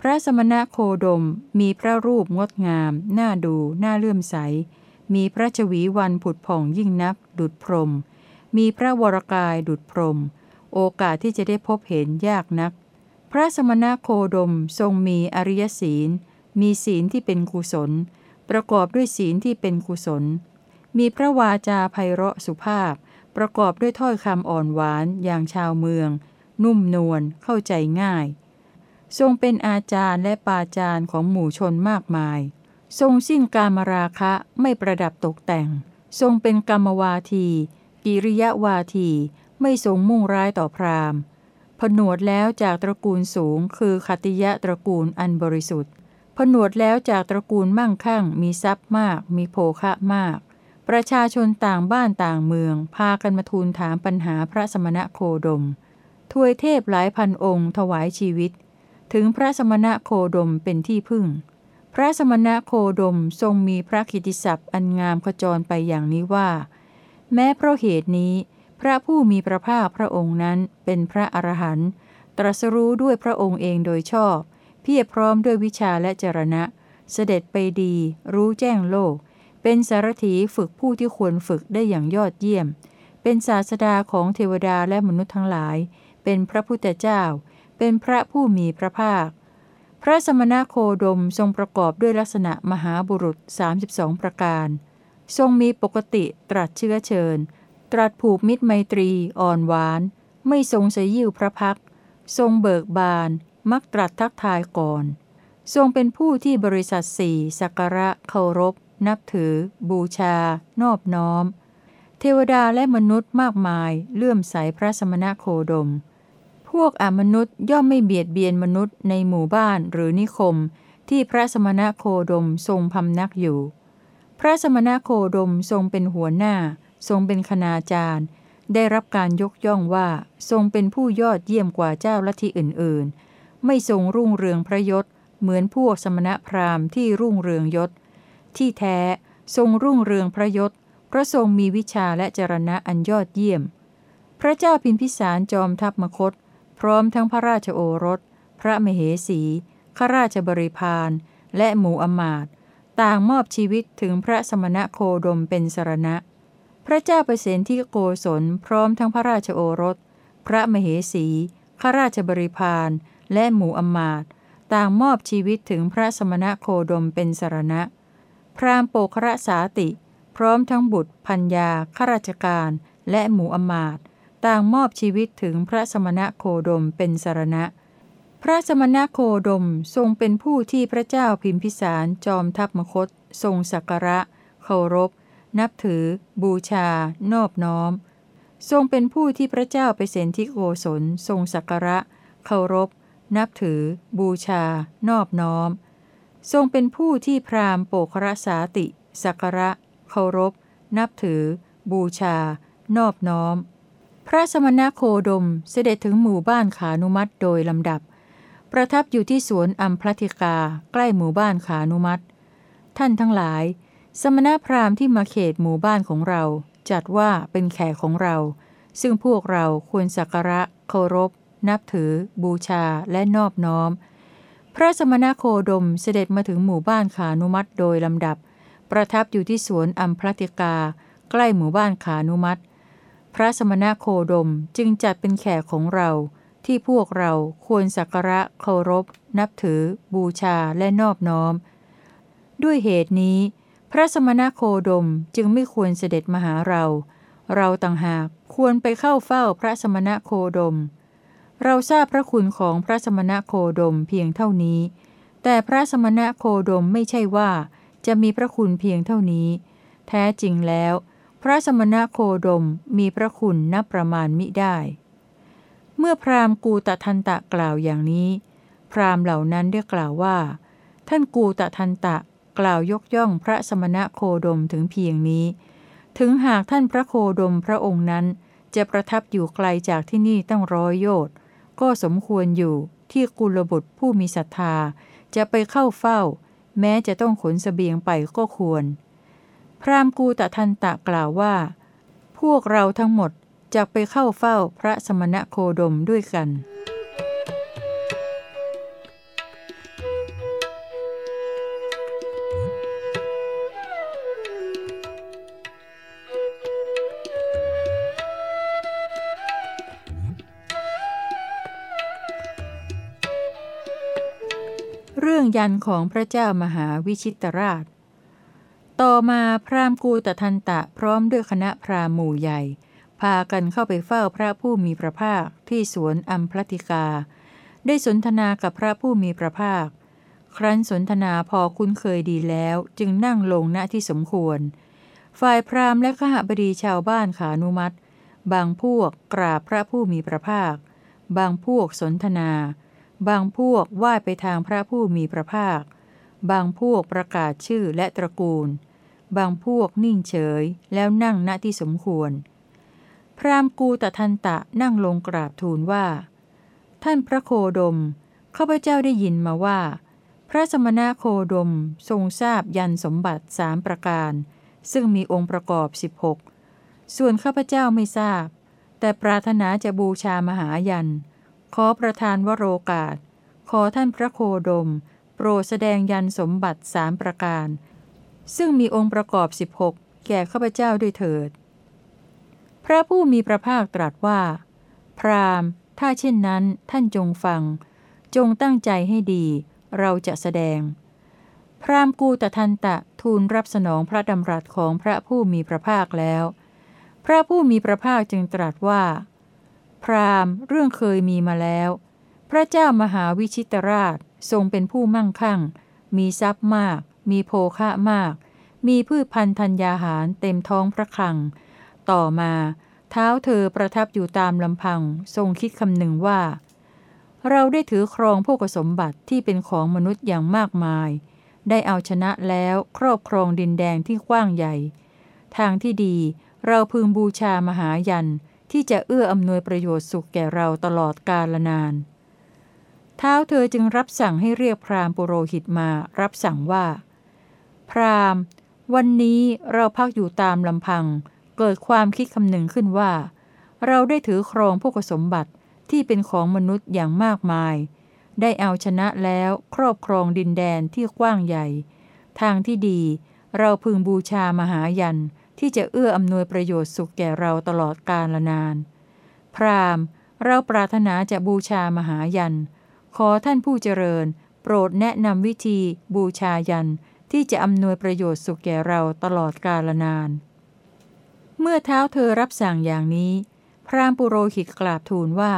พระสมณโคดมมีพระรูปงดงาม น่าดู น่าเลื่อมใส มีพระชวีวันผุดผ่องยิ่งนัก ดุดพรหมมีพระวรกายดุดพรหมโอกาสที่จะได้พบเห็นยากนัก พระสมณโคดมทรงมีอริยศีล มีศีลที่เป็นกุศล ประกอบด้วยศีลที่เป็นกุศล มีพระวาจาไพเราะสุภาพ ประกอบด้วยถ้อยคำอ่อนหวานอย่างชาวเมือง นุ่มนวลเข้าใจง่าย ทรงเป็นอาจารย์และปาจารย์ของหมู่ชนมากมาย ทรงสิ้นกามราคะไม่ประดับตกแต่ง ทรงเป็นกรรมวาที กิริยาวาที ไม่ทรงมุ่งร้ายต่อพราหมณ์ ผนวดแล้วจากตระกูลสูงคือขติยะตระกูลอันบริสุทธิ์ ผนวดแล้วจากตระกูลมั่งคั่ง มีทรัพย์มาก มีโภคะมากประชาชนต่างบ้านต่างเมือง พากันมาทูลถามปัญหาพระสมณโคดม ทวยเทพหลายพันองค์ถวายชีวิต ถึงพระสมณะโคดมเป็นที่พึ่ง พระสมณะโคดมทรงมีพระกิติศัพท์อันงามขจรไปอย่างนี้ว่า แม้เพราะเหตุนี้ พระผู้มีพระภาคพระองค์นั้นเป็นพระอรหันต์ตรัสรู้ด้วยพระองค์เองโดยชอบ เพียรพร้อมด้วยวิชาและจรณะ เสด็จไปดี รู้แจ้งโลก เป็นสารถีฝึกผู้ที่ควรฝึกได้อย่างยอดเยี่ยม เป็นศาสดาของเทวดาและมนุษย์ทั้งหลาย เป็นพระพุทธเจ้า เป็นพระผู้มีพระภาค พระสมณโคดมทรงประกอบด้วยลักษณะมหาบุรุษ 32 ประการ ทรงมีปกติตรัสเชื้อเชิญ ตรัสผูกมิตรไมตรีอ่อนหวาน ไม่ทรงเสยิวพระพัก ทรงเบิกบาน มักตรัสทักทายก่อน ทรงเป็นผู้ที่บริษัทสี่สักการะเคารพ นับถือ บูชา นอบน้อมเทวดาและมนุษย์มากมายเลื่อมใสพระสมณโคดม พวกอมนุษย์ย่อมไม่เบียดเบียนมนุษย์ในหมู่บ้านหรือนิคม ที่พระสมณโคดมทรงพำนักอยู่ พระสมณโคดมทรงเป็นหัวหน้า ทรงเป็นคณาจารย์ ได้รับการยกย่องว่าทรงเป็นผู้ยอดเยี่ยมกว่าเจ้าลัทธิอื่น ๆ ไม่ทรงรุ่งเรืองพระยศ เหมือนพวกสมณพราหมณ์ที่รุ่งเรืองยศ ที่แท้ทรงรุ่งเรืองพระยศเพราะทรงมีวิชาและจรณะอันยอดเยี่ยม พระเจ้าพิมพิสารจอมทัพมคต พร้อมทั้งพระราชโอรส พระมเหสีข้าราชบริพารและหมู่อมาตย์ต่างมอบชีวิตถึงพระสมณโคดมเป็นสรณะ พระเจ้าเประเสนที่โกศลพร้อมทั้งพระราชโอรส พระมเหสีข้าราชบริพารและหมู่อมาตย์ต่างมอบชีวิตถึงพระสมณโคดมเป็นสรณะ พราหมณ์โปคระสาติ พร้อมทั้งบุตรพัญญาข้าราชการ และหมู่อมาตย์ ต่างมอบชีวิตถึงพระสมณโคดมเป็นสารณะ พระสมณโคดมทรงเป็นผู้ที่พระเจ้าพิมพิสารจอมทัพมคต ทรงสักการะ เคารพ นับถือ บูชา นอบน้อม ทรงเป็นผู้ที่พระเจ้าไปเสนที่โกศลทรงสักการะ เคารพ นับถือ บูชา นอบน้อม ทรงเป็นผู้ที่พราหมณ์โปครสาติสักการะ เคารพ นับถือ บูชา นอบน้อม พระสมณโคดมเสด็จถึงหมู่บ้านขานุมัตโดยลำดับ ประทับอยู่ที่สวนอัมพลติกาใกล้หมู่บ้านขานุมัตท่านทั้งหลาย สมณพราหมณ์ที่มาเขตหมู่บ้านของเรา จัดว่าเป็นแขกของเรา ซึ่งพวกเราควรสักการะเคารพ นับถือ บูชาและนอบน้อม พระสมณโคดมเสด็จมาถึงหมู่บ้านขานุมัตโดยลำดับ ประทับอยู่ที่สวนอัมพลติกา ใกล้หมู่บ้านขานุมัต พระสมณโคดมจึงจัดเป็นแขกของเรา ที่พวกเราควรสักการะเคารพ นับถือ บูชาและนอบน้อม ด้วยเหตุนี้ พระสมณโคดมจึงไม่ควรเสด็จมาหาเรา เราต่างหากควรไปเข้าเฝ้าพระสมณโคดม เราทราบพระคุณของพระสมณโคดมเพียงเท่านี้ แต่พระสมณโคดมไม่ใช่ว่า จะมีพระคุณเพียงเท่านี้ แท้จริงแล้ว พระสมณโคดมมีพระคุณนับประมาณมิได้ เมื่อพราหมณ์กูตทันตะกล่าวอย่างนี้ พราหมณ์เหล่านั้นได้กล่าวว่า ท่านกูตทันตะกล่าวยกย่องพระสมณโคดมถึงเพียงนี้ ถึงหากท่านพระโคดมพระองค์นั้น จะประทับอยู่ไกลจากที่นี่ตั้งร้อยโยชน์ก็สมควรอยู่ที่กุลบุตรผู้มีศรัทธา จะไปเข้าเฝ้า แม้จะต้องขนสเสบียงไปก็ควร พราหมณ์กูตะทันตะกล่าวว่า พวกเราทั้งหมดจะไปเข้าเฝ้าพระสมณโคดมด้วยกัน เรื่องยันของพระเจ้ามหาวิชิตราช ต่อมาพราหมณ์กูตทันตะพร้อมด้วยคณะพราหมณ์หมู่ใหญ่ พากันเข้าไปเฝ้าพระผู้มีพระภาคที่สวนอัมพลติกา ได้สนทนากับพระผู้มีพระภาค ครั้นสนทนาพอคุ้นเคยดีแล้วจึงนั่งลงณที่สมควร ฝ่ายพราหมณ์และขหบดีชาวบ้านขานุมัติ บางพวกกราบพระผู้มีพระภาค บางพวกสนทนา บางพวกไหว้ไปทางพระผู้มีพระภาคบางพวกประกาศชื่อและตระกูล บางพวกนิ่งเฉย แล้วนั่งณที่สมควร พราหมณ์กูตะทันตะนั่งลงกราบทูลว่า ท่านพระโคดมข้าพเจ้าได้ยินมาว่า พระสมณะโคดมทรงทราบยันสมบัติสามประการ ซึ่งมีองค์ประกอบ 16 ส่วนข้าพเจ้าไม่ทราบ แต่ปรารถนาจะบูชามหายัน ขอประทานวโรกาส ขอท่านพระโคดม โปรดแสดงยันสมบัติสามประการ ซึ่งมีองค์ประกอบ 16 แก่ข้าพเจ้าด้วยเถิด พระผู้มีพระภาคตรัสว่า พราหมณ์ ถ้าเช่นนั้นท่านจงฟัง จงตั้งใจให้ดี เราจะแสดง พราหมณ์กูตทันตะทูลรับสนองพระดำรัสของพระผู้มีพระภาคแล้ว พระผู้มีพระภาคจึงตรัสว่า พราหมณ์เรื่องเคยมีมาแล้ว พระเจ้ามหาวิชิตราชทรงเป็นผู้มั่งคั่ง มีทรัพย์มาก มีโภคะมาก มีพืชพันธุ์ธัญญาหารเต็มท้องพระคลัง ต่อมา เท้าเธอประทับอยู่ตามลำพัง ทรงคิดคำหนึ่งว่า เราได้ถือครองพวกสมบัติที่เป็นของมนุษย์อย่างมากมาย ได้เอาชนะแล้วครอบครองดินแดงที่กว้างใหญ่ ทางที่ดีเราพึงบูชามหายันที่จะเอื้ออำนวยประโยชน์สุขแก่เราตลอดกาลนาน เท้าเธอจึงรับสั่งให้เรียกพราหมณ์ปุโรหิตมารับสั่งว่า พราหมณ์ วันนี้เราพักอยู่ตามลำพัง เกิดความคิดคำหนึ่งขึ้นว่า เราได้ถือครองพวกสมบัติที่เป็นของมนุษย์อย่างมากมาย ได้เอาชนะแล้วครอบครองดินแดนที่กว้างใหญ่ ทางที่ดีเราพึงบูชามหายันที่จะเอื้ออำนวยประโยชน์สุขแก่เราตลอดกาลนาน พราหมณ์ เราปรารถนาจะบูชามหายัน ขอท่านผู้เจริญ โปรดแนะนำวิธีบูชายัน ที่จะอำนวยประโยชน์สุขแก่เราตลอดกาลนาน เมื่อเท้าเธอรับสั่งอย่างนี้ พราหมณ์ปุโรหิตกราบทูลว่า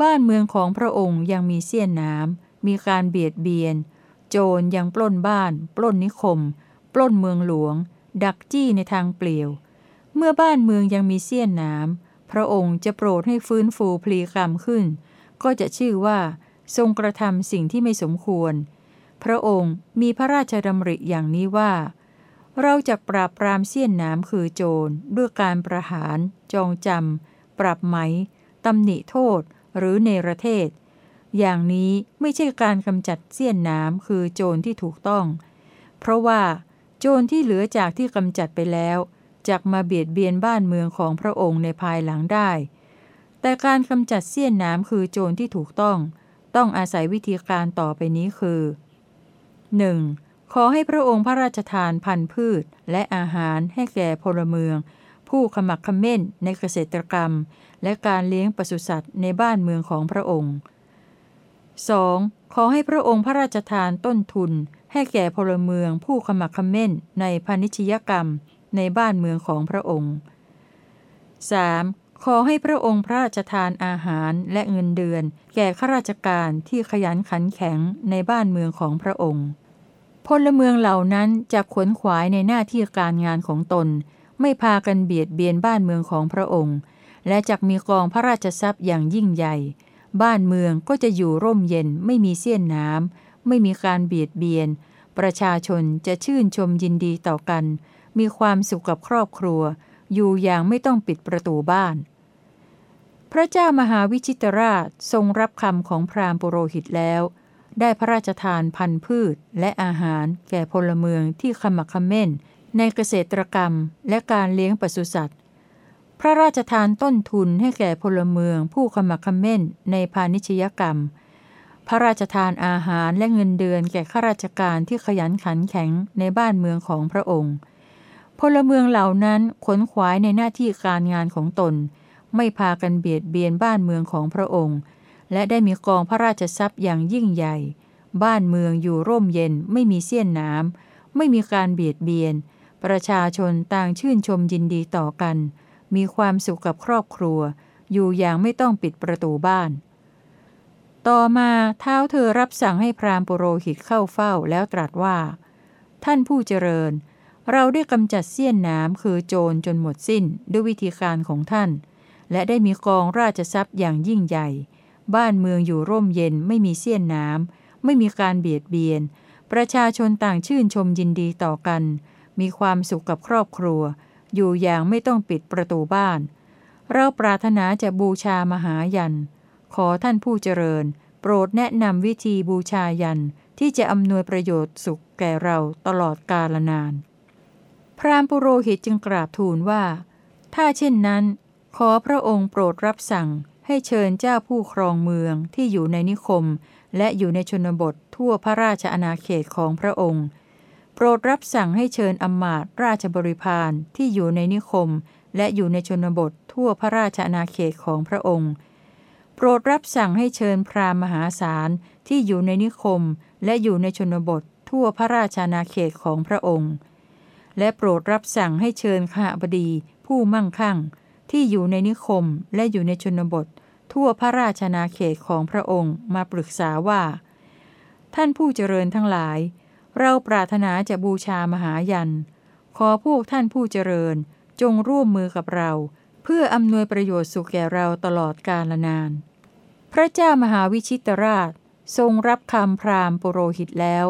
บ้านเมืองของพระองค์ยังมีเสี้ยนน้ำมีการเบียดเบียน โจรยังปล้นบ้าน ปล้นนิคม ปล้นเมืองหลวง ดักจี้ในทางเปลี่ยว เมื่อบ้านเมืองยังมีเสี้ยนน้ำพระองค์จะโปรดให้ฟื้นฟูพลีกรรมขึ้น ก็จะชื่อว่า ทรงกระทำสิ่งที่ไม่สมควร พระองค์มีพระราชดำริอย่างนี้ว่า เราจะปราบปรามเสี้ยนน้ำคือโจรด้วยการประหาร จองจำ ปรับไหมตำหนิโทษ หรือเนรเทศ อย่างนี้ไม่ใช่การกำจัดเสี้ยนน้ำคือโจรที่ถูกต้อง เพราะว่า โจรที่เหลือจากที่กำจัดไปแล้วจะมาเบียดเบียนบ้านเมืองของพระองค์ในภายหลังได้ แต่การกำจัดเสี้ยนน้ำคือโจรที่ถูกต้อง ต้องอาศัยวิธีการต่อไปนี้คือ 1. ขอให้พระองค์พระราชทานพันธุ์พืช และอาหารให้แก่พลเมือง ผู้ขมักขม้นในเกษตรกรรม และการเลี้ยงปศุสัตว์ในบ้านเมืองของพระองค์ 2. ขอให้พระองค์พระราชทานต้นทุน ให้แก่พลเมืองผู้ขมักขม้นในพาณิชยกรรมในบ้านเมืองของพระองค์ 3. ขอให้พระองค์พระราชทานอาหารและเงินเดือน แก่ข้าราชการที่ขยันขันแข็งในบ้านเมืองของพระองค์ พลเมืองเหล่านั้นจะขวนขวายในหน้าที่การงานของตน ไม่พากันเบียดเบียนบ้านเมืองของพระองค์ และจะมีกองพระราชทรัพย์อย่างยิ่งใหญ่ บ้านเมืองก็จะอยู่ร่มเย็นไม่มีเสี้ยนน้ำไม่มีการเบียดเบียน ประชาชนจะชื่นชมยินดีต่อกัน มีความสุขกับครอบครัว อยู่อย่างไม่ต้องปิดประตูบ้าน พระเจ้ามหาวิชิตราชทรงรับคำของพราหมณ์ปุโรหิตแล้ว ได้พระราชทานพันธุ์พืช และอาหารแก่พลเมืองที่ขมักขม้น ในเกษตรกรรมและการเลี้ยงปศุสัตว์ พระราชทานต้นทุนให้แก่พลเมืองผู้ขมักขม้นในพาณิชยกรรม พระราชทานอาหารและเงินเดือนแก่ข้าราชการที่ขยันขันแข็งในบ้านเมืองของพระองค์ พลเมืองเหล่านั้นขนขวายในหน้าที่การงานของตน ไม่พากันเบียดเบียนบ้านเมืองของพระองค์ และได้มีกองพระราชทรัพย์อย่างยิ่งใหญ่ บ้านเมืองอยู่ร่มเย็นไม่มีเสี้ยนน้ำไม่มีการเบียดเบียน ประชาชนต่างชื่นชมยินดีต่อกัน มีความสุขกับครอบครัว อยู่อย่างไม่ต้องปิดประตูบ้าน ต่อมาเท้าเธอรับสั่งให้พราหมณ์ปุโรหิตเข้าเฝ้าแล้วตรัสว่า ท่านผู้เจริญ เราได้กำจัดเสี้ยนน้ำคือโจรจนหมดสิ้นด้วยวิธีการของท่าน และได้มีกองราชทรัพย์อย่างยิ่งใหญ่ บ้านเมืองอยู่ร่มเย็นไม่มีเสี้ยนน้ำไม่มีการเบียดเบียน ประชาชนต่างชื่นชมยินดีต่อกัน มีความสุขกับครอบครัว อยู่อย่างไม่ต้องปิดประตูบ้าน เราปรารถนาจะบูชามหายัน ขอท่านผู้เจริญ โปรดแนะนำวิธีบูชายันที่จะอำนวยประโยชน์สุขแก่เราตลอดกาลนาน พราหมณ์ปุโรหิตจึงกราบทูลว่า ถ้าเช่นนั้น ขอพระองค์โปรดรับสั่ง ให้เชิญเจ้าผู้ครองเมืองที่อยู่ในนิคม และอยู่ในชนบททั่วพระราชอาณาเขตของพระองค์ โปรดรับสั่งให้เชิญอมาตราชบริพารที่อยู่ในนิคม และอยู่ในชนบททั่วพระราชอาณาเขตของพระองค์ โปรดรับสั่งให้เชิญพราหมณ์มหาศาลที่อยู่ในนิคม และอยู่ในชนบททั่วพระราชอาณาเขตของพระองค์ และโปรดรับสั่งให้เชิญข้าบดีผู้มั่งคั่ง ที่อยู่ในนิคมและอยู่ในชนบท ทั่วพระราชาณาเขตของพระองค์มาปรึกษาว่า ท่านผู้เจริญทั้งหลาย เราปรารถนาจะบูชามหายัน ขอพวกท่านผู้เจริญจงร่วมมือกับเรา เพื่ออำนวยประโยชน์สุขแก่เราตลอดกาลนาน พระเจ้ามหาวิชิตราชทรงรับคำพราหมณ์ปุโรหิตแล้ว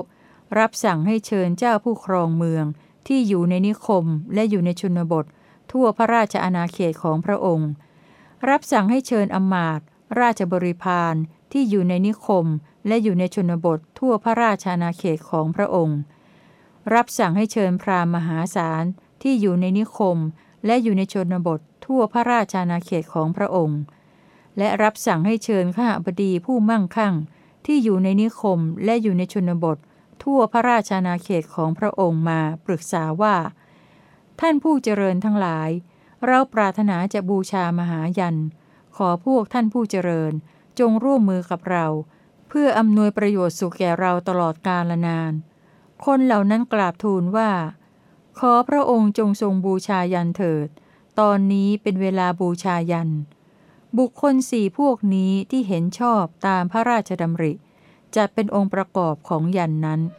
รับสั่งให้เชิญเจ้าผู้ครองเมืองที่อยู่ในนิคมและอยู่ในชนบท ทั่วพระราชอาณาเขตของพระองค์ รับสั่งให้เชิญอมาตราชบริพารที่อยู่ในนิคมและอยู่ในชนบททั่วพระราชอาณาเขตของพระองค์ รับสั่งให้เชิญพราหมณ์มหาศาลที่อยู่ในนิคม และอยู่ในชนบททั่วพระราชอาณาเขตของพระองค์ และรับสั่งให้เชิญข้าบดีผู้มั่งคั่ง ที่อยู่ในนิคมและอยู่ในชนบท ทั่วพระราชอาณาเขตของพระองค์มาปรึกษาว่า ท่านผู้เจริญทั้งหลาย เราปรารถนาจะบูชามหายัน ขอพวกท่านผู้เจริญ จงร่วมมือกับเรา เพื่ออำนวยประโยชน์สุขแก่เราตลอดกาลนาน คนเหล่านั้นกราบทูลว่า ขอพระองค์จงทรงบูชายันเถิด ตอนนี้เป็นเวลาบูชายัน บุคคลสี่พวกนี้ที่เห็นชอบตามพระราชดำริ จะเป็นองค์ประกอบของยันนั้น「